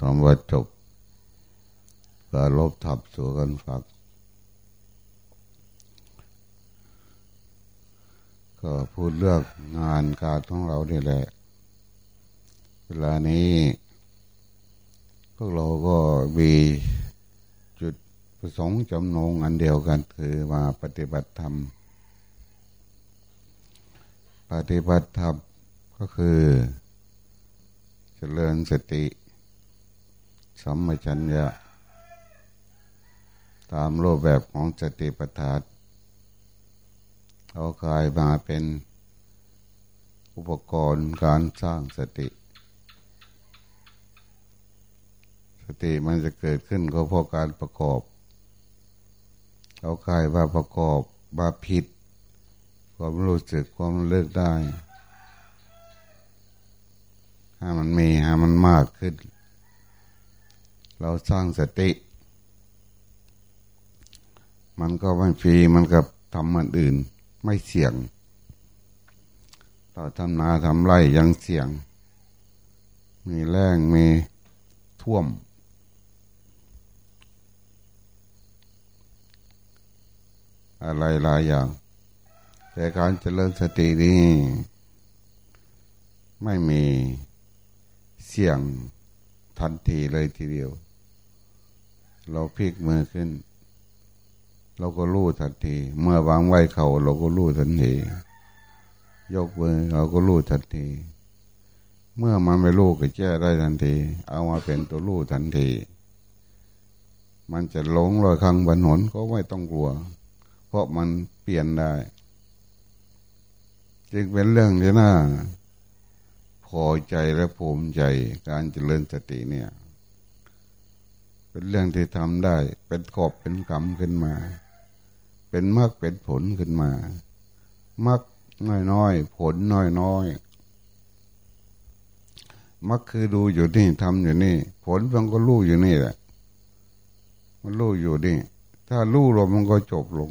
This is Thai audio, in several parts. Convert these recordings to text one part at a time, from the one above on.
ทำว่าจบกาลบทับสู่กันฝัก ก็พูดเรื่องงานการของเรานี่แหละ เวลานี้ พวกเราก็มีจุดประสงค์จำนงอันเดียวกันคือมาปฏิบัติธรรม ปฏิบัติธรรมก็คือเจริญสติ สัมมชัญญะ ตามรูปแบบของสติปัฏฐานเอากายมาเป็นอุปกรณ์การสร้างสติ สติมันจะเกิดขึ้นก็เพราะการประกอบ เอากายมาประกอบมาผิด ความรู้สึกความเลิกได้ ให้มันมีให้มันมากขึ้น เราสร้างสติ มันก็ไม่ฟรีมันกับทำมันอื่น ไม่เสี่ยงเราทำนาทำไรยังเสี่ยง มีแรงมีท่วม อะไรหลายอย่าง แต่การเจริญสตินี้ไม่มีเสี่ยงทันทีเลยทีเดียว เราพลิกมือขึ้น เราก็รู้ทันที เมื่อวางไว้เขาเราก็รู้ทันที ยกมือเราก็รู้ทันที เมื่อมันไม่รู้ก็แก้ได้ทันที เอามาเป็นตัวรู้ทันที มันจะหลงลอยคังบนหนก็ไม่ต้องกลัว เพราะมันเปลี่ยนได้จึงเป็นเรื่องที่น่าพอใจและภูมิใจการเจริญสติเนี่ย เป็นเรื่องที่ทำได้ เป็นขอบเป็นกรรมขึ้นมา เป็นมรรคเป็นผลขึ้นมามรรคน้อยๆผลน้อยๆมรรคคือดูอยู่นี่ทำอยู่นี่ ผลมันก็รู้อยู่นี่แหละ มันรู้อยู่นี่ ถ้ารู้ลงมันก็จบลง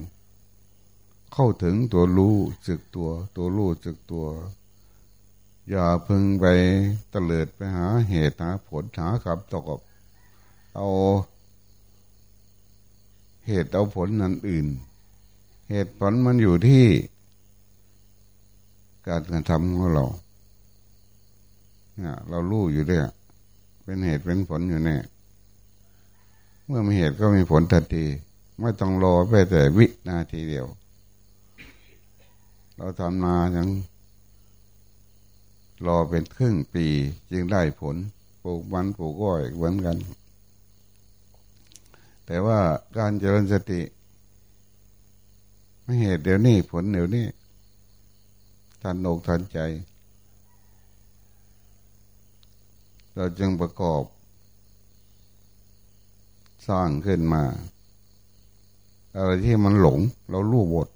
เข้าถึงตัวรู้สึกตัว ตัวรู้สึกตัว อย่าพึงไปเตลิดไปหาเหตุหาผลหาขับตก เอาเหตุเอาผลนั้นอื่น เหตุผลมันอยู่ที่การกระทำของเราเนี่ยเรารู้อยู่เนี่ยเป็นเหตุเป็นผลอยู่เนี่ยเมื่อมีเหตุก็มีผลทันที ไม่ต้องรอไปแต่วินาทีเดียว เราทำนาอย่างรอเป็นครึ่งปีจึงได้ผล ปลูกมันปลูกก้อยเหมือนกัน แต่ว่าการเจริญสติ ไม่เหตุเดี๋ยวนี้ผลเดี๋ยวนี้ทันอกทันใจ เราจึงประกอบ สร้างขึ้นมา อะไรที่มันหลง เราลู่บท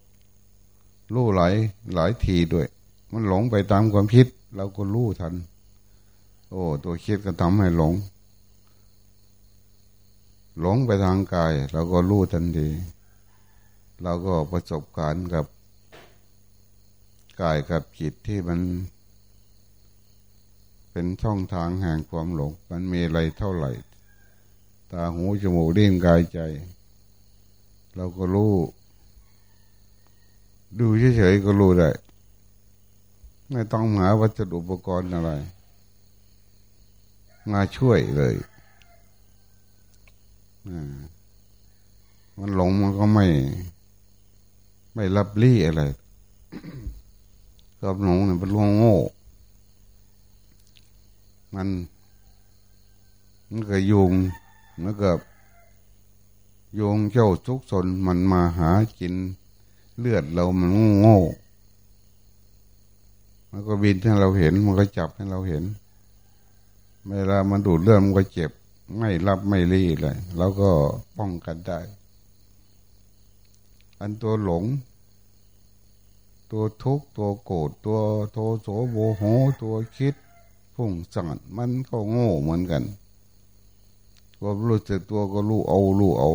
ลู่หลายหลายทีด้วย มันหลงไปตามความคิด เราก็รู้ทัน โอ้ ตัวคิดก็ทำให้หลง หลงไปทางกายเราก็รู้ทันทีเราก็ประสบการณ์กับกายกับจิตที่มัน เป็นช่องทางแห่งความหลง มันมีอะไรเท่าไหร่ ตาหูจมูกดิ้นกายใจ เราก็รู้ดูเฉยๆก็รู้ได้ไม่ต้องหาวัสดุอุปกรณ์อะไร มาช่วยเลย มันหลงมันก็ไม่ ไม่รับรีอะไรกับหลงเนี่ยเป็นลวงโง่ มัน มันก็ยุงมันก็ยงเจ้าทุกสนมันมาหากินเลือดเรามันโง่ มันก็บินให้เราเห็น มันก็จับให้เราเห็น เวลามันดูดเลือดมันก็เจ็บ ไม่รับไม่รีเลยเราก็ป้องกันได้ อันตัวหลง ตัวทุกข์ตัวโกรธตัวโทโสโมโห ตัวคิดพุ่งสั่นมันก็โง่เหมือนกันความรู้สึกตัวก็รู้เอารู้เอา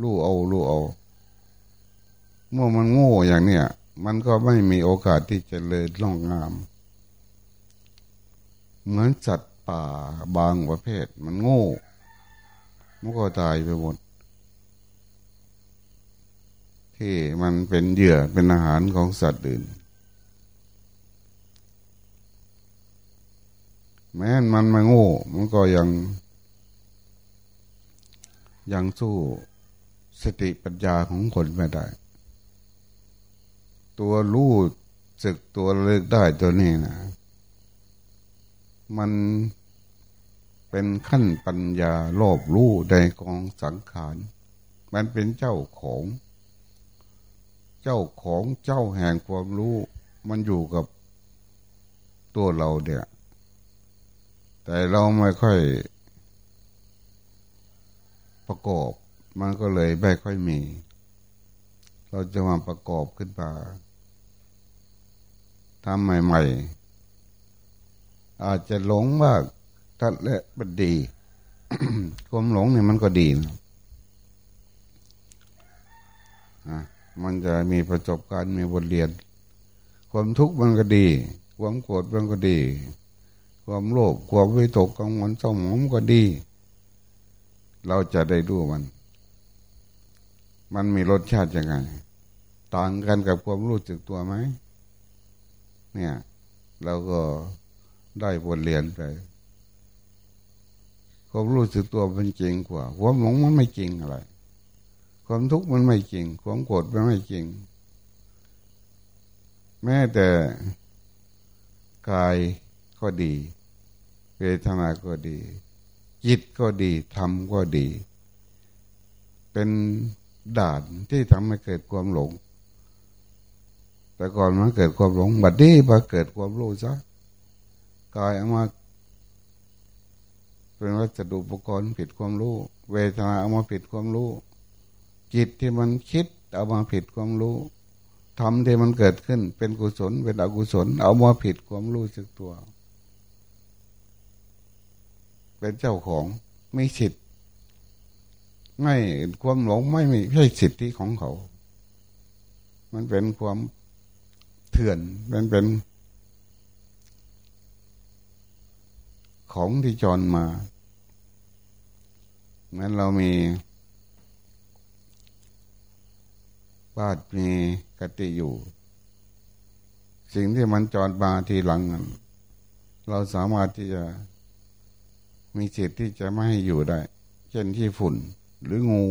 รู้เอารู้เอา เมื่อมันโง่อย่างเนี้ยมันก็ไม่มีโอกาสที่จะเลยล่องงาม เหมือนสัตว์ ป่าบางประเภท มันโง่ มันก็ตายไปหมด ที่มันเป็นเหยื่อเป็นอาหารของสัตว์อื่น แม้นมันไม่โง่ มันก็ยัง ยังสู้สติปัญญาของคนไม่ได้ ตัวรู้สึกตัวเลิกได้ตัวนี้นะ มันเป็นขั้นปัญญาโลบรู้ในกองสังขาร มันเป็นเจ้าของ เจ้าของเจ้าแห่งความรู้ มันอยู่กับตัวเราเดียแต่เราไม่ค่อยประกอบมันก็เลยไม่ค่อยมี เราจะมาประกอบขึ้นมาทำใหม่ ๆ อาจจะหลงมากตัดและบันดีความหลงเนี่ยมันก็ดีนะมันจะมีประสบการณ์มีบทเรียน ความทุกข์มันก็ดี ความโกรธมันก็ดี ความโลภความวิตกกังวลเศร้าหมองก็ดี เราจะได้ดูมัน มันมีรสชาติยังไง ต่างกันกับความรู้สึกตัวไหมเนี่ย เราก็ ได้บทเรียนไปความรู้สึกตัวมันจริงกว่าความหลงมันไม่จริงอะไร ความทุกข์มันไม่จริง ความโกรธมันไม่จริง แม้แต่กายก็ดีเวทนาก็ดี จิตก็ดีธรรมก็ดี เป็นด่านที่ทำให้เกิดความหลง แต่ก่อนมันเกิดความหลงบัดนี้มาเกิดความรู้ซะ กายเอามาเป็นวัสดุอุปกรณ์ผิดความรู้ เวทนาเอามาผิดความรู้ จิตที่มันคิดเอามาผิดความรู้ทำที่มันเกิดขึ้นเป็นกุศลเป็นอกุศล เอามาผิดความรู้สึกตัว เป็นเจ้าของไม่สิทธิ์ไม่ความหลงไม่มีใช่สิทธิของเขา มันเป็นความเถื่อนมันเป็น ของที่จรมาเหมือนเรามีบ้านมีกติอยู่ สิ่งที่มันจอดมาทีหลัง เราสามารถที่จะมีสิทธิ์ที่จะไม่ให้อยู่ได้ เช่นที่ฝุ่นหรืองู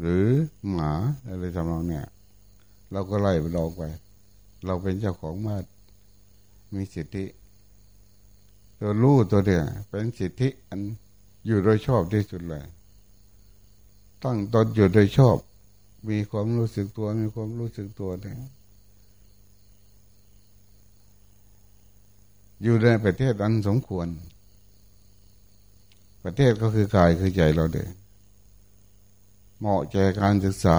หรือหมาอะไรทำนองเนี้ยเราก็ไล่มันออกไป เราเป็นเจ้าของบ้านมีสิทธิ ตัวรู้ตัวเดียวเป็นสิทธิอันอยู่โดยชอบที่สุดเลย ตั้งตนอยู่โดยชอบ มีความรู้สึกตัว มีความรู้สึกตัวเนี่ยอยู่ในประเทศอันสมควร ประเทศก็คือกายคือใจเราเด็กเหมาะแก่การศึกษา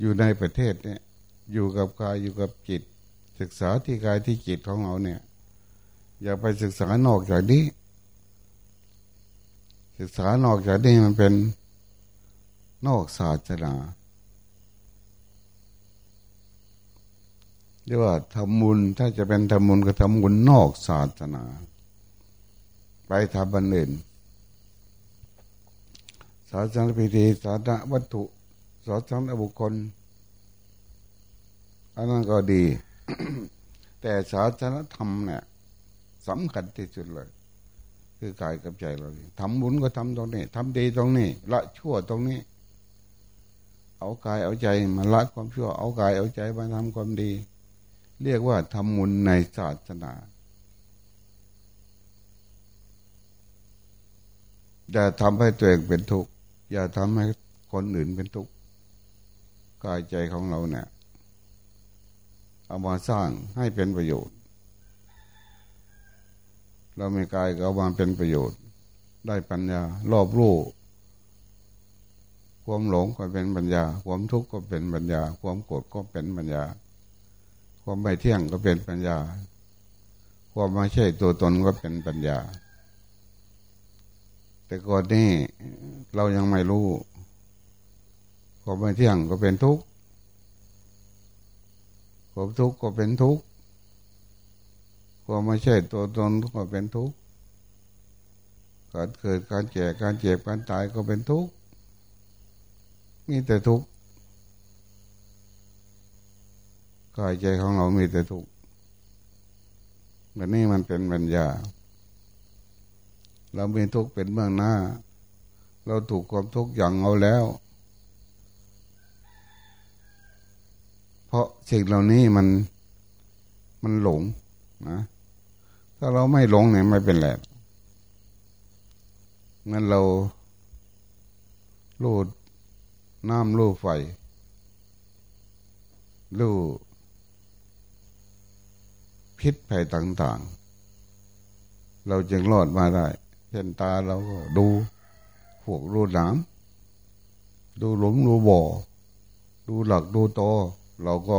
อยู่ในประเทศเนี่ย อยู่กับกายอยู่กับจิต ศึกษาที่กายที่จิตของเราเนี่ย อย่าไปศึกษานอกจากนี้ ศึกษานอกจากนี้มันเป็นนอกศาสนาเรียกว่าทำบุญถ้าจะเป็นทำบุญก็ทำบุญนอกศาสนา ไปทำบันอื่นศาสนาพิธีศาสนาวัตถุศาสนาบุคคลอันนั้นก็ดี แต่ศาสนธรรมเนี่ย สำคัญที่สุดเลย คือกายกับใจเราทำบุญก็ทำตรงนี้ทำดีตรงนี้ ละชั่วตรงนี้ เอากายเอาใจมาละความชั่ว เอากายเอาใจมาทำความดี เรียกว่าทำบุญในศาสนาอย่าทำให้ตัวเองเป็นทุกข์อย่าทำให้คนอื่นเป็นทุกข์กายใจของเราเนี่ย เอามาสร้างให้เป็นประโยชน์ เราไม่กายก็เอามาเป็นประโยชน์ ได้ปัญญารอบรู้ความหลงก็เป็นปัญญา ความทุกข์ก็เป็นปัญญา ความโกรธก็เป็นปัญญา ความไม่เที่ยงก็เป็นปัญญา ความไม่ใช่ตัวตนก็เป็นปัญญา แต่ก่อนนี้เรายังไม่รู้ ความไม่เที่ยงก็เป็นทุกข์ ความทุกข์ก็เป็นทุกข์ คความไม่ใช่ตัวตนก็เป็นทุกข์การเกิดการแก่การเจ็บการตายก็เป็นทุกข์มีแต่ทุกข์กายใจของเรามีแต่ทุกข์แบบนี้มันเป็นปัญญา เรามีทุกข์เป็นเบื้องหน้า เราถูกความทุกข์อย่างเอาแล้ว เพราะสิ่งเหล่านี้มันมันหลงนะ ถ้าเราไม่หลงเนี่ยไม่เป็นไรงั้นเราลูดน้ำลูดไฟลูพิษภัยต่าง ๆ เราจึงรอดมาได้ เช่นตาเราก็ดูพวกรูน้ำดูหลุมดูบ่อ ดูหลักดูโต เราก็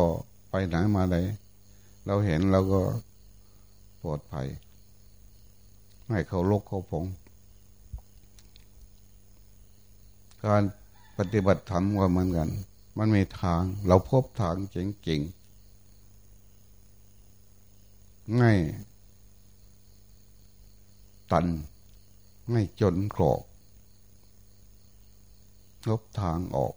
ไปไหนมาไหนเราเห็นเราก็ ปลอดภัย ไม่เขาลกเขาพงการปฏิบัติธรรมก็เหมือนกัน มันมีทาง เราพบทางเจ๋งๆง่ายตันง่ายจนกรอกพบทางออก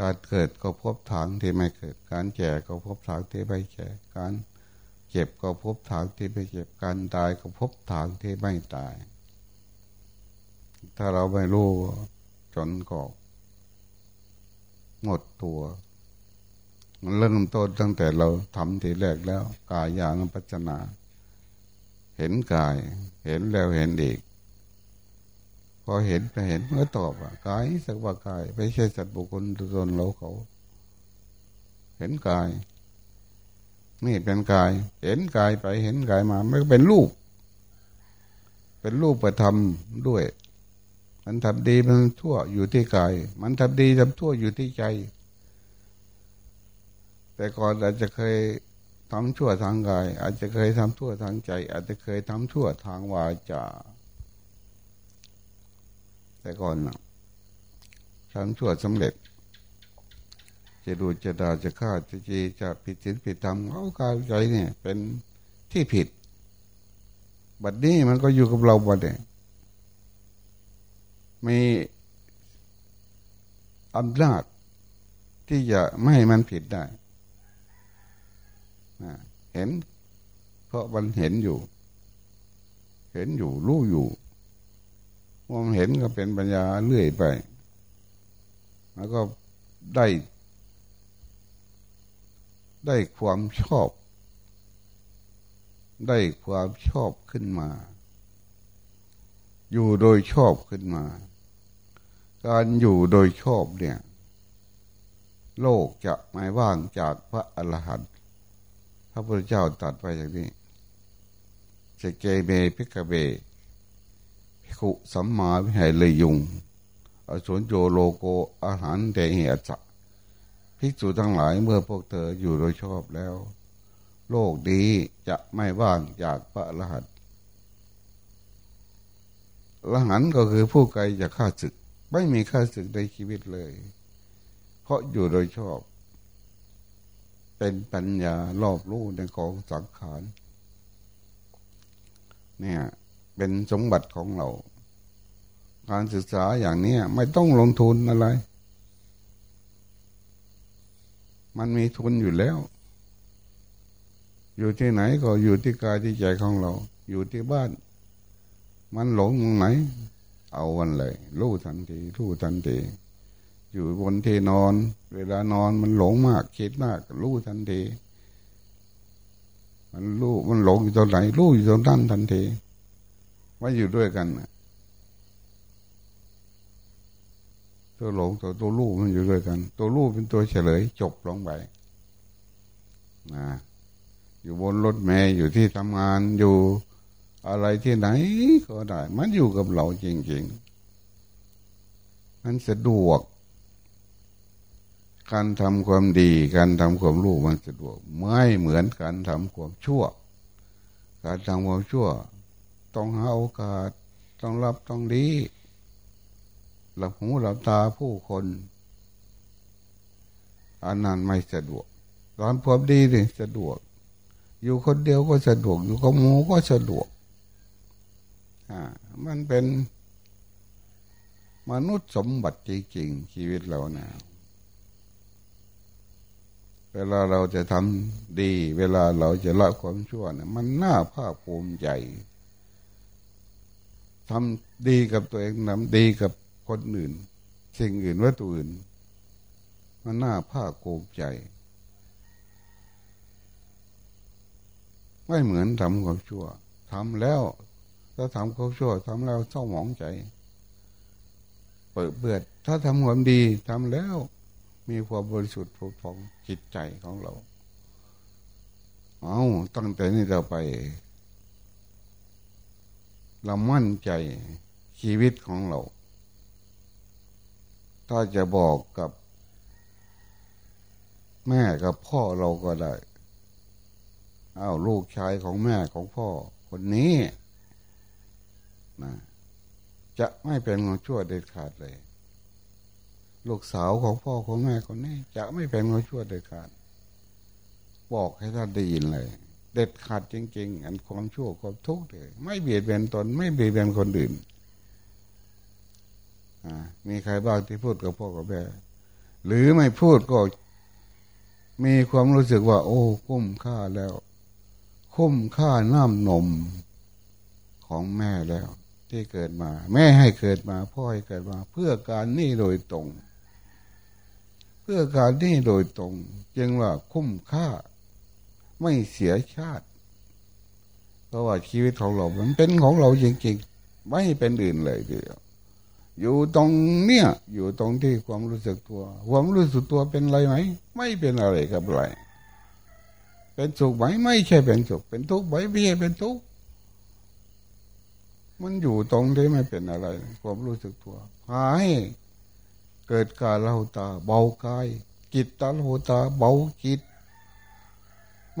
การเกิดก็พบทางที่ไม่เกิด การแก่ก็พบทางที่ไม่แก่ การเจ็บก็พบทางที่ไม่เจ็บ การตายก็พบทางที่ไม่ตาย ถ้าเราไม่รู้จนก็หมดตัว มันเริ่มต้นตั้งแต่เราทำทีแรกแล้ว กายอย่านปัจนา เห็นกาย เห็นแล้วเห็นอีก พอเห็นไปเห็นเมื่อตอบว่ากายสักว่ากาย ไม่ใช่สัตว์บุคคลตัวตนเราเขา เห็นกาย นี่เป็นกาย เห็นกายไปเห็นกายมาไม่เป็นรูป เป็นรูปประทำด้วย มันทำดีมันทั่วอยู่ที่กาย มันทำดีทำทั่วอยู่ที่ใจ แต่ก่อนอาจจะเคยทำชั่วทางกาย อาจจะเคยทำชั่วทางใจ อาจจะเคยทำชั่วทางวาจา แต่ก่อนนะทำชั่วสำเร็จ จะดูจะด่าจะฆ่าจะจีจะผิดศีลผิดธรรมเขากายใจเนี่ย เป็นที่ผิด บัดนี้มันก็อยู่กับเราบัดเนี่ยมีอำนาจที่จะไม่ให้มันผิดได้ เห็น เพราะมันเห็นอยู่ เห็นอยู่ รู้อยู่ มองเห็นก็เป็นปัญญาเลื่อยไป แล้วก็ได้ ได้ความชอบ ได้ความชอบขึ้นมา อยู่โดยชอบขึ้นมา การอยู่โดยชอบเนี่ย โลกจะไม่ว่างจากพระอรหันต์พระพุทธเจ้าตัดไปอย่างนี้สเกเบพิกเบ พิคุสัมมาวิหารเลยยุงอสุนโยโลโกอาหารเดเหจะภิกษุทั้งหลายเมื่อพวกเธออยู่โดยชอบแล้ว โลกดีจะไม่ว่างจากพระรหันต์อรหันก็คือผู้ไกลจากข้าศึก ไม่มีค่าศึกในชีวิตเลย เพราะอยู่โดยชอบ เป็นปัญญารอบรู้ในกองสังขารเนี่ย เป็นสมบัติของเรา การศึกษาอย่างนี้ไม่ต้องลงทุนอะไร มันมีทุนอยู่แล้ว อยู่ที่ไหนก็อยู่ที่กายที่ใจของเรา อยู่ที่บ้าน มันหลงตรงไหน เอาวันเลย รู้ทันทีรู้ทันทีอยู่บนที่นอน เวลานอนมันหลงมากคิดมากรู้ทันทีมันรู้มันหลงอยู่ตรงไหนรู้อยู่ตรงนั้นทันที ว่าอยู่ด้วยกันตัวหลงตัวตัวรู้มันอยู่ด้วยกัน ตัวรู้เป็นตัวเฉลยจบลงไปนะอยู่บนรถเมย์อยู่ที่ทำงานอยู่อะไรที่ไหนก็ได้ มันอยู่กับเราจริงๆ มันสะดวก การทำความดี การทำความรู้มันสะดวก ไม่เหมือนการทำความชั่ว การทำความชั่ว ต้องหาโอกาส ต้องรับต้องดีหลับหูหลับตาผู้คนอันนั้นไม่สะดวกการความดีนี่สะดวก อยู่คนเดียวก็สะดวก อยู่กับหมูก็สะดวกอ่ามันเป็นมนุษย์สมบัติจริงๆชีวิตเราเนะเวลาเราจะทำดี เวลาเราจะละความชั่วเนี่ยมันน่าภาคภูมิใจ ทำดีกับตัวเองทำดีกับคนอื่น สิ่งอื่นวัตถุอื่น มันน่าภาคภูมิใจ ไม่เหมือนทำความชั่วทำแล้วถ้าทำความชั่วทำแล้วเศร้าหมองใจ เปิดเบื่อถ้าทำความดีทำแล้ว มีความบริสุทธิ์ผุดพองจิตใจของเรา เอาตั้งแต่นี้เราไป เรามั่นใจชีวิตของเรา ถ้าจะบอกกับแม่กับพ่อเราก็ได้อ้าวลูกชายของแม่ของพ่อ คนนี้นะจะไม่เป็นคนชั่วเด็ดขาดเลย ลูกสาวของพ่อของแม่คนนี้ จะไม่เป็นคนชั่วเด็ดขาด บอกให้ท่านได้ยินเลย เด็ดขาดจริง ๆ อันความชั่วความทุกข์เลยไม่เบียดเบียนตน ไม่เบียดเบียนคนอื่นมีใครบ้างที่พูดกับพ่อกับแม่หรือไม่พูดก็มีความรู้สึกว่า โอ้ คุ้มค่าแล้ว คุ้มค่าน้ำนมของแม่แล้ว ที่เกิดมา แม่ให้เกิดมา พ่อให้เกิดมา เพื่อการนี่โดยตรง เพื่อการนี่โดยตรง จึงว่าคุ้มค่า ไม่เสียชาติ เพราะว่าชีวิตของเรา มันเป็นของเราจริงๆ ไม่เป็นอื่นเลยเดียวอยู่ตรงเนี้ยอยู่ตรงที่ความรู้สึกตัว ความรู้สึกตัวเป็นอะไรไหม ไม่เป็นอะไรกับอะไร เป็นสุขไหม ไม่ใช่เป็นสุข เป็นทุกข์ไหมไม่ใช่เป็นทุกข์ มันอยู่ตรงที่ไม่เป็นอะไร ความรู้สึกตัวพาให้เกิดการเลาตา เบากายจิตตาโลตา เบาจิต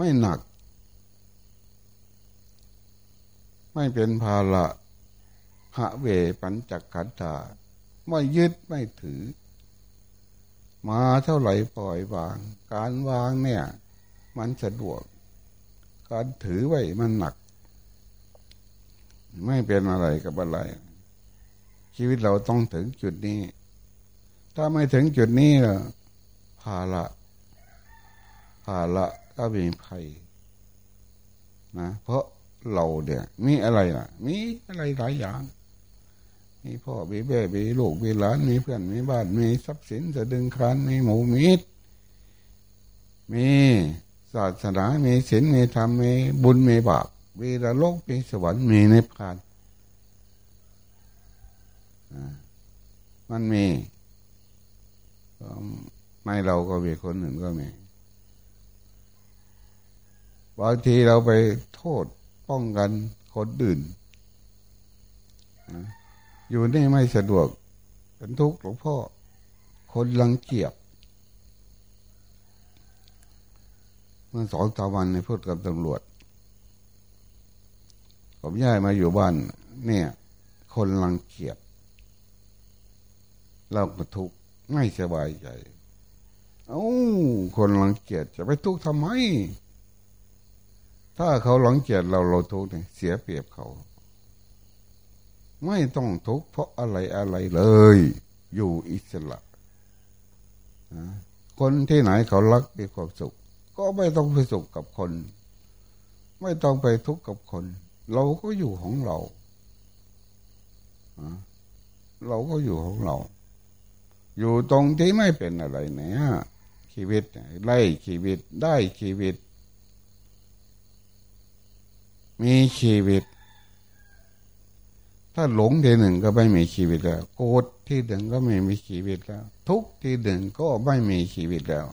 ไม่หนัก ไม่เป็นภาระหะเวปัญจักขันธาไม่ยึดไม่ถือ มาเท่าไหร่ปล่อยวาง การวางเนี่ย มันสะดวก การถือไว้มันหนัก ไม่เป็นอะไรกับอะไร ชีวิตเราต้องถึงจุดนี้ ถ้าไม่ถึงจุดนี้ภาระภาระ ก็มีภัยนะเพราะเราเนี่ย มีอะไรล่ะ มีอะไรหลายอย่าง มีพ่อมีแม่มีลูกมีหลานมีเพื่อนมีบ้านมีทรัพย์สินจะดึงครานมีหมูมีดมีศาสนา มีศีลมีธรรมมีบุญมีบาปมีระโลกมีสวรรค์มีนิพพานมันมีในเราก็มีคนหนึ่งก็มี บางทีเราไปโทษป้องกันคนอื่น อยู่นี่ไม่สะดวก เป็นทุกข์หลวงพ่อ คนลังเกียบเมื่อสองสามวันในพูดกับตำรวจ ผมย้ายมาอยู่บ้าน เนี่ย คนลังเกียบเราก็ทุกข์ไม่สบายใจ เอ้า คนลังเกียจจะไปทุกข์ทำไม ถ้าเขาหลังเกียดเราเราทุกข์เนี่ยเสียเปรียบเขา ไม่ต้องทุกข์เพราะอะไรอะไรเลย อยู่อิสระคนที่ไหนเขารักมีความสุข ก็ไม่ต้องไปสุขกับคน ไม่ต้องไปทุกข์กับคน เราก็อยู่ของเราเราก็อยู่ของเรา อยู่ตรงที่ไม่เป็นอะไรเนี่ยชีวิตไล่ชีวิตได้ชีวิต มีชีวิต ถ้าหลงทีหนึ่งก็ไม่มีชีวิตแล้ว โกรธที่หนึ่งก็ไม่มีชีวิตแล้ว ทุกที่หนึ่งก็ไม่มีชีวิตแล้ว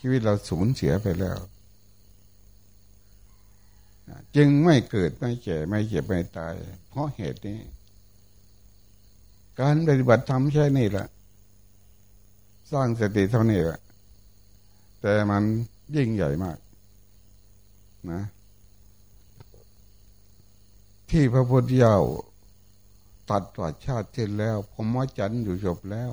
ชีวิตเราสูญเสียไปแล้วจึงไม่เกิดไม่แก่ไม่เจ็บไม่ตาย เพราะเหตุนี้ การปฏิบัติธรรมแค่นี้แหละสร้างสติเท่านี้แหละแต่มันยิ่งใหญ่มาก นะ ที่พระพุทธเจ้าตัดว่าชาติเช่นแล้วผมว่าจันอยู่จบแล้ว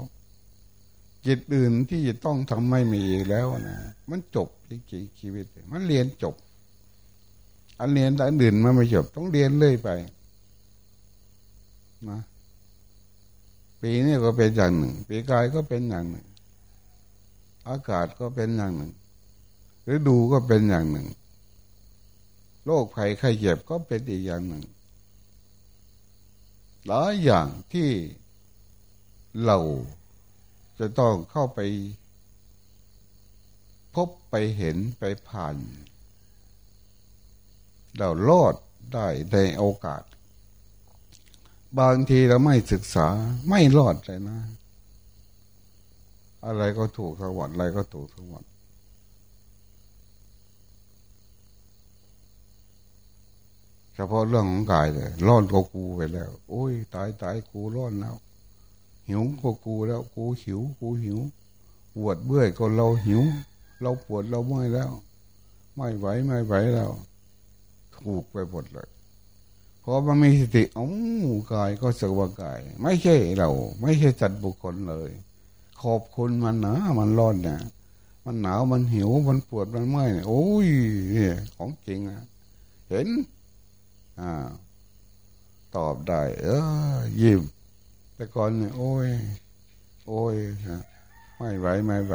จิตอื่นที่จะต้องทำไม่มีแล้วนะมันจบจริงชีวิต มันเรียนจบ อันเรียนอันอื่นมันไม่จบ ต้องเรียนเรื่อยไปนะปีนี้ก็เป็นอย่างหนึ่ง ปีกายก็เป็นอย่างหนึ่ง อากาศก็เป็นอย่างหนึ่งฤดูก็เป็นอย่างหนึ่งโรคภัยไข้เจ็บก็เป็นอีกอย่างหนึ่ง หลายอย่างที่เราจะต้องเข้าไป พบไปเห็นไปผ่าน เราลอดได้ในโอกาส บางทีเราไม่ศึกษาไม่รอดเลยนะ อะไรก็ถูกทั้งหมดอะไรก็ถูกทั้งหมด เฉพาะเรื่องของกายเลยร้อนก็กูไปแล้ว โอ้ย ตายตายกูร้อนแล้ว หิวก็กูแล้ว กูหิว กูหิว ปวดเบื่อก็เราหิว เราปวดเราเมื่อยแล้ว ไม่ไหวไม่ไหวแล้ว ถูกไปหมดเลยพอมันมีสติอ๋อกายก็สว่ากาย ไม่ใช่เรา ไม่ใช่จัดบุคคลเลย ขอบคุณมันนะมันร้อนเนี่ยมันหนาวมันหิวมันปวดมันเมื่อยโอ้ยเนี่ยของจริงอะเห็น อตอบได้ เออ ยิ้มแต่ก่อนเนี่ยโอ้ย โอ้ยไม่ไหวไม่ไหว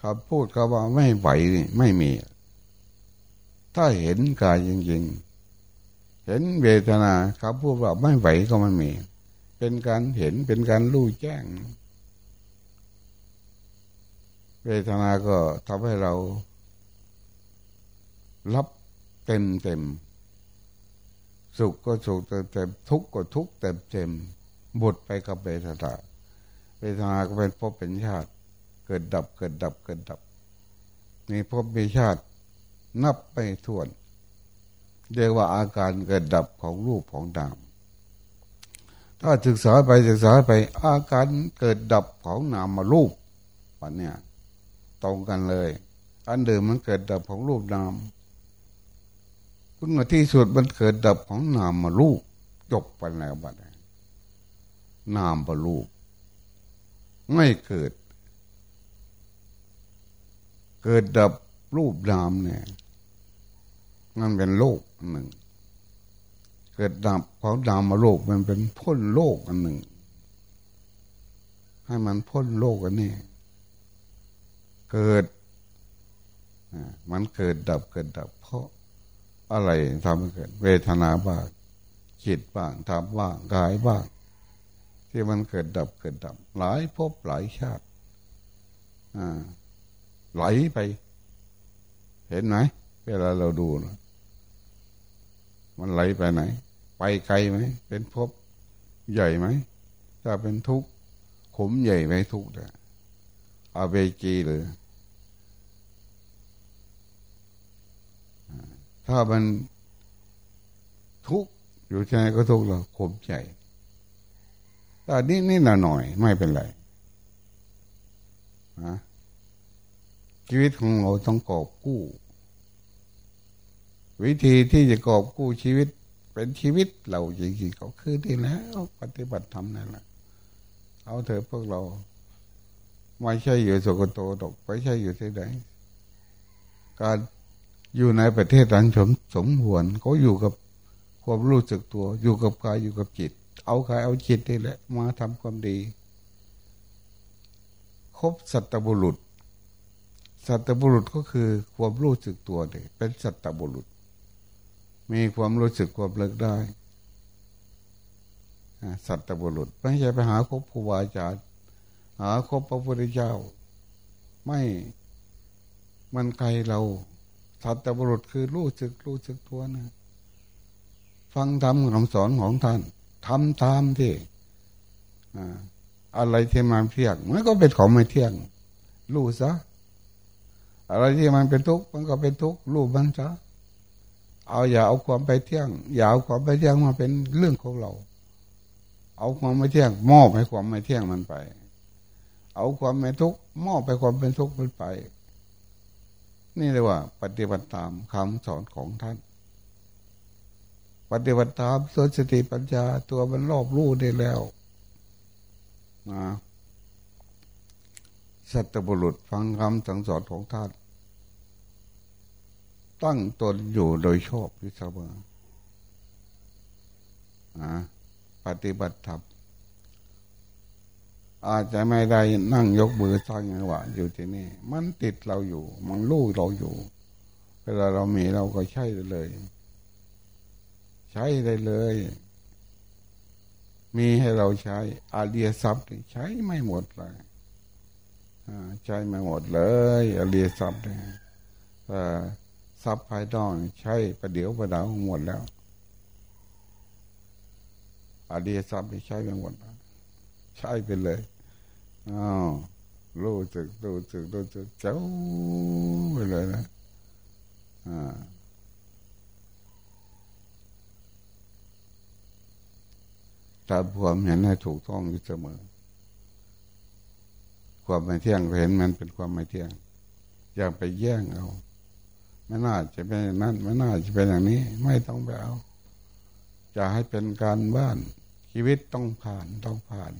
คำพูดเขาว่าไม่ไหวนี่ไม่มี ถ้าเห็นกายจริงๆ เห็นเวทนาคำพูดว่าไม่ไหวก็มันมี เป็นการเห็นเป็นการรู้แจ้ง เวทนาก็ทำให้เรา รับเต็มเต็ม สุขก็สุขเต็มเต็มทุกข์ก็ทุกข์เต็มเต็มบทไปกับเวทนาเวทนาก็เป็นพบเป็นชาติ เกิดดับเกิดดับเกิดดับนี่พบมีชาตินับไปทวนเรียกว่าอาการเกิดดับของรูปของนามถ้าศึกษาไปศึกษาไป อาการเกิดดับของนามมารูปวันเนี้ยตรงกันเลย อันเดิมมันเกิดดับของรูปนาม พึ่งที่สุดมันเกิดดับของนามมาลูกจบไปแล้วบัดนี้นามมาลูกไม่เกิด เกิดดับรูปนามเนี่ยนั่นเป็นโลกอันหนึ่ง เกิดดับของนามมาโลกมันเป็นพ้นโลกอันหนึ่ง ให้มันพ้นโลกอันนี้เกิดมันเกิดดับเกิดดับเพราะ อะไรทำให้เกิด เวทนาบ้างจิตบ้างทำบ้างกายบ้าง ที่มันเกิดดับเกิดดับ หลายภพหลายชาติอ่าไหลไป เห็นไหมเวลาเราดูนะมันไหลไปไหน ไปไกลไหม เป็นภพใหญ่ไหม ถ้าเป็นทุกข์ขมใหญ่ไหมทุกข์เนี่ยอาเบจีเลย ถ้ามันทุกข์อยู่ใจก็ทุกข์เราขมใจแต่นี่นี่หน่อยไม่เป็นไรนะชีวิตของเราต้องกอบกู้ วิธีที่จะกอบกู้ชีวิตเป็นชีวิตเราจริงๆก็คือที่แล้วปฏิบัติธรรมนั่นแหละเอาเถอะพวกเราไม่ใช่อยู่สกโตตกไม่ใช่อยู่ที่ไหนการ อยู่ในประเทศนั้นสมสมหวนเขาอยู่กับความรู้สึกตัว อยู่กับกายอยู่กับจิต เอากายเอาจิตนี่แหละ มาทำความดี ครบสัตบุรุษ สัตบุรุษก็คือความรู้สึกตัวเนี่ยเป็นสัตบุรุษ มีความรู้สึกความเลิกได้สัตบุรุษไม่ใช่ไปหาคบครูบาอาจารย์หาคบพระพุทธเจ้า ไม่มันไกลเรา สัตบุรุษคือรู้สึกรู้สึกตัวนะฟังธรรมคำสอนของท่านทำตามที่อะไรที่มันเที่ยงมันก็เป็นของไม่เที่ยง รู้ซะอะไรที่มันเป็นทุกข์มันก็เป็นทุกข์รู้มันซะเอาอย่าเอาความไปเที่ยง อย่าเอาความไปเที่ยงมาเป็นเรื่องของเรา เอาความไม่เที่ยง มอบให้ความไม่เที่ยงมันไป เอาความไม่ทุกข์มอบไปความเป็นทุกข์มันไป นี่เรียกว่า ปฏิบัติตามคำสอนของท่าน ปฏิบัติตามสติปัญญาตัวมันรอบรู้ได้แล้วนะสัตบุรุษฟังคำสั่งสอนของท่าน ตั้งตนอยู่โดยชอบที่เสมอนะปฏิบัติธรรม อาจจะไม่ได้นั่งยกมือสร้างจังหวะอยู่ที่นี่ มันติดเราอยู่ มันรู้เราอยู่ เวลาเรามีเราก็ใช้เลย ใช้ได้เลย มีให้เราใช้ อาเดียทรัพย์ใช้ไม่หมดเลยใช้ไม่หมดเลยอาเดียทรัพย์เนี่ยทรัพย์ภายนอกใช้ประเดี๋ยวประดาวหมดแล้วอาเดียทรัพย์ใช้ไม่หมด ใช้ไปเลยอ้าวรู้สึกรู้สึกรู้สึกเจ้าไปเลยนะอ่าตาความเห็นให้ถูกต้องอยู่เสมอ ความไม่เที่ยงเห็นมันเป็นความไม่เที่ยง อย่าไปแย่งเอาไม่น่าจะเป็นอย่างนั้นไม่น่าจะเป็นอย่างนี้ ไม่ต้องไปเอาจะให้เป็นการบ้าน ชีวิตต้องผ่านต้องผ่าน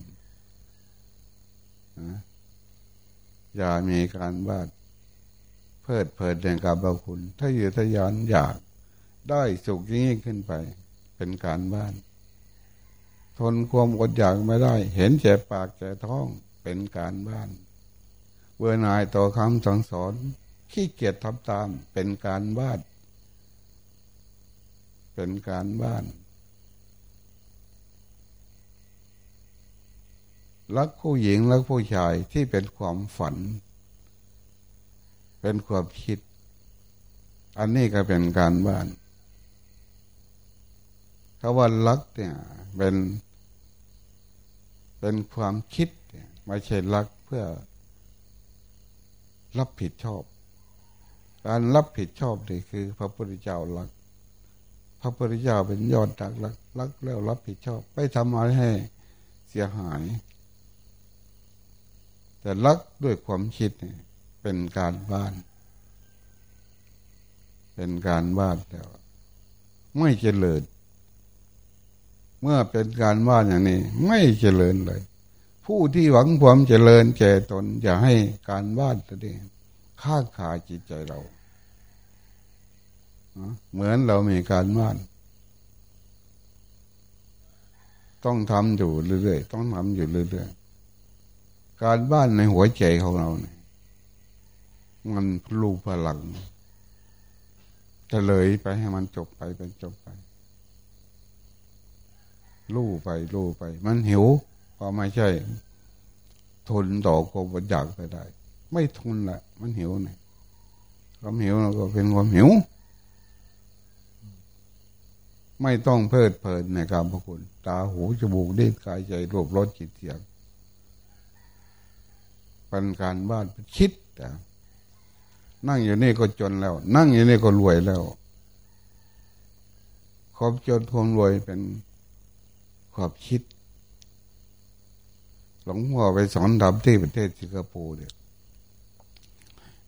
อย่ามีการบ้าน เพิดเพลินในการบาคุณ ถ้าอยู่ทยานอยากได้สุขยิ่งขึ้นไป เป็นการบ้าน ทนความอดอยากไม่ได้ เห็นแจ็ปากแจ็ท้องเป็นการบ้านเบื่อหน่ายต่อคำสั่งสอน ขี้เกียจทำตามเป็นการบ้าน เป็นการบ้าน รักผู้หญิงรักผู้ชายที่เป็นความฝัน เป็นความคิด อันนี้ก็เป็นการบ้านคาว่ารักเนี่ยเป็นเป็นความคิดไม่ใช่รักเพื่อรับผิดชอบ การรับผิดชอบนี่คือ พระพุทธเจ้ารัก พระพุทธเจ้าเป็นยอดรักรักรักแล้วรับผิดชอบไม่ทำอะไรให้เสียหาย แต่รักด้วยความคิดเนี่ยเป็นการบ้าน เป็นการบ้านแล้วไม่เจริญ เมื่อเป็นการบ้านอย่างนี้ ไม่เจริญเลย ผู้ที่หวังความเจริญแก่ตนอย่าให้การบ้านตัวเองข้าขาจิตใจเราเหมือนเรามีการบ้าน ต้องทำอยู่เรื่อยๆต้องทำอยู่เรื่อยๆ การบ้านในหัวใจของเราเนี่ยมันรูพลังจะเลยไปให้มันจบไปเป็นจบไป ลู่ไปลู่ไป มันหิวก็ไม่ใช่ ทนต่อความอยากไปได้ ไม่ทนละมันหิวเนี่ยความหิวเราก็เป็นความหิว ไม่ต้องเพลิดเพลินในการพระคุณ ตาหูจมูกเล่นกายใจรวบรสจิตเสียง เป็นการบ้านคิดนั่งอยู่นี่ก็จนแล้ว นั่งอยู่นี่ก็รวยแล้วความจนความรวยเป็นความคิด หลวงพ่อไปสอนทำที่ประเทศสิงคโปร์เนี่ย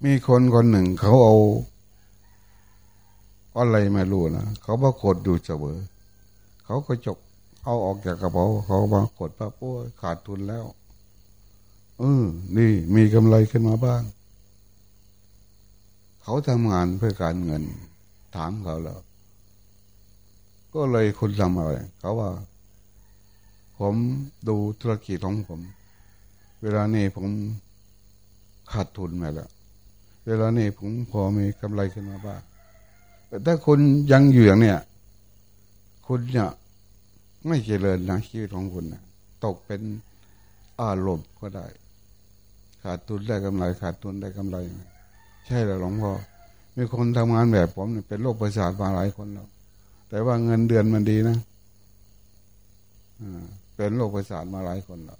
มีคนคนหนึ่งเขาเอาอะไรไม่รู้นะเขามากดดูเสมอเขาก็จกเอาออกจากกระเป๋าเขามากดป้าป้ขาดทุนแล้ว เออนี่มีกำไรขึ้นมาบ้าง เขาทำงานเพื่อการเงิน ถามเขาแล้ว ก็เลยคุณทำอะไร เขาว่า ผมดูธุรกิจของผม เวลานี้ผมขาดทุนมาแล้ว เวลานี้ผมพอมีกำไรขึ้นมาบ้างแต่ถ้าคุณยังอยู่อย่างเนี้ยคุณเนี่ยไม่เจริญนะชีวิตของคุณนะตกเป็นอารมณ์ก็ได้ ขาดทุนได้กำไร ขาดทุนได้กำไร ใช่หรือหลวงพ่อมีคนทำงานแบบผมเป็นโรคประสาทมาหลายคนแล้วแต่ว่าเงินเดือนมันดีนะเป็นโรคประสาทมาหลายคนแล้ว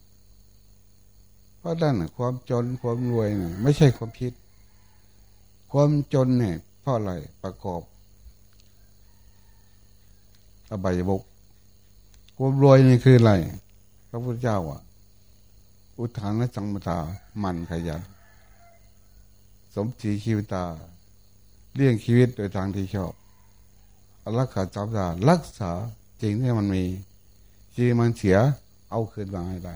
เพราะด้านความจนความรวยเนี่ยไม่ใช่ความคิด ความจนเนี่ยเพราะอะไรประกอบอบายบกความรวยนี่คืออะไรพระพุทธเจ้าอะ อุทานและจังมตามันขยัน สมจีชีวิตา เลี้ยงชีวิตโดยทางที่ชอบรักษาจับดารักษาจริงที่มันมีจีมันเสียเอาคืนมาให้ได้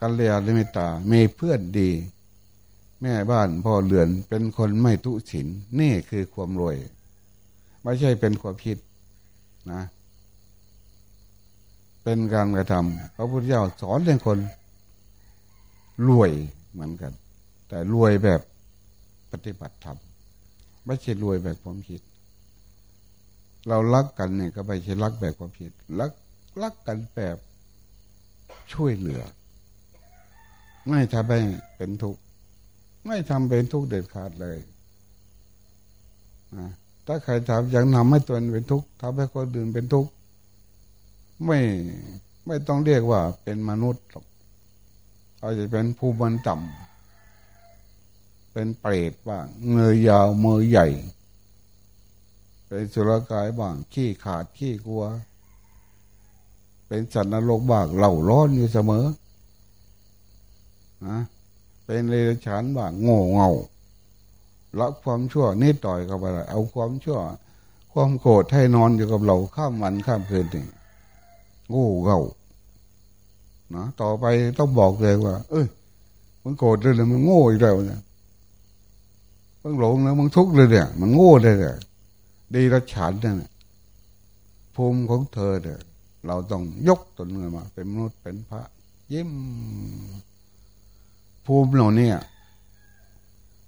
กัลยาณมิตามีเพื่อนดี แม่บ้านพ่อเรือนเป็นคนไม่ทุศินนี่คือความรวย ไม่ใช่เป็นความคิดนะ เป็นการกระทำพระพุทธเจ้าสอนให้คน รวยเหมือนกัน แต่รวยแบบปฏิบัติธรรมไม่ใช่รวยแบบความคิด เรารักกันเนี่ยก็ไม่ใช่รักแบบความคิดรักรักกันแบบช่วยเหลือ ไม่ทำให้เป็นทุกข์ไม่ทำเป็นทุกข์เด็ดขาดเลยถ้าใครทำยังทำให้ตัวเป็นทุกข์ทำให้คนอื่นเป็นทุกข์ ไม่ไม่ต้องเรียกว่าเป็นมนุษย์หรอกอาจจะเป็นภูมิต่ำเป็นเปรตบ้างเงยยาวมือใหญ่ เป็นสุรกายบ้างขี้ขาดขี้กลัว เป็นสัตว์นรกบ้างเหล่าร้อนอยู่เสมอนะเป็นเลรฉานบ้างโง่เงาละความชั่วนิดต่อยกับอะไรเอาความชั่ว ความโกรธให้นอนอยู่กับเราข้ามวันข้ามคืนนี่ โง่เงานะต่อไปต้องบอกเลยว่า เอ้ยมันโกรธเลยเลยมันโง่อีกแล้วเนี่ยมันหลงแล้วมันทุกข์เลยเนี่ย มันโง่เลยเนี่ยดีรัฉันเนี่ยภูมิของเธอเนี่ยเราต้องยกตนเงินมา เป็นมนุษย์เป็นพระยิ้มภูมิเหล่านี้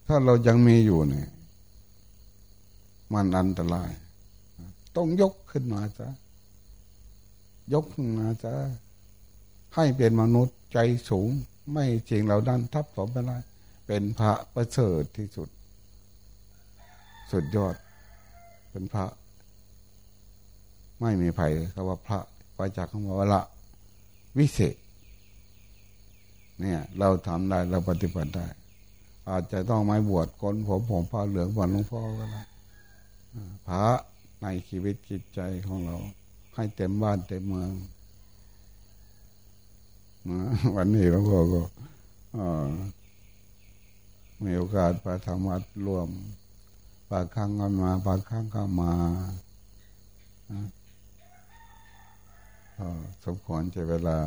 ถ้าเรายังมีอยู่เนี่ย มันอันตราย ต้องยกขึ้นมาซะ ยกมาซะให้เป็นมนุษย์ใจสูง ไม่จริงเราด้านทับถมไปได้เป็นพระประเสริฐที่สุด สุดยอด เป็นพระ ไม่มีภัยคำว่าพระไปจากคำว่าละ วิเศษ เนี่ย เราทำได้เราปฏิบัติได้ อาจจะต้องไม่บวชคนผมผมผ้าเหลืองวันหลวงพ่อก็ได้พระในชีวิตจิตใจของเรา ให้เต็มบ้านเต็มเมืองวันนี้หลวงพ่อก็มีโอกาสไปทำวัดรวมปากข้างกันมาปากข้างก็มาสมควรจะเวลา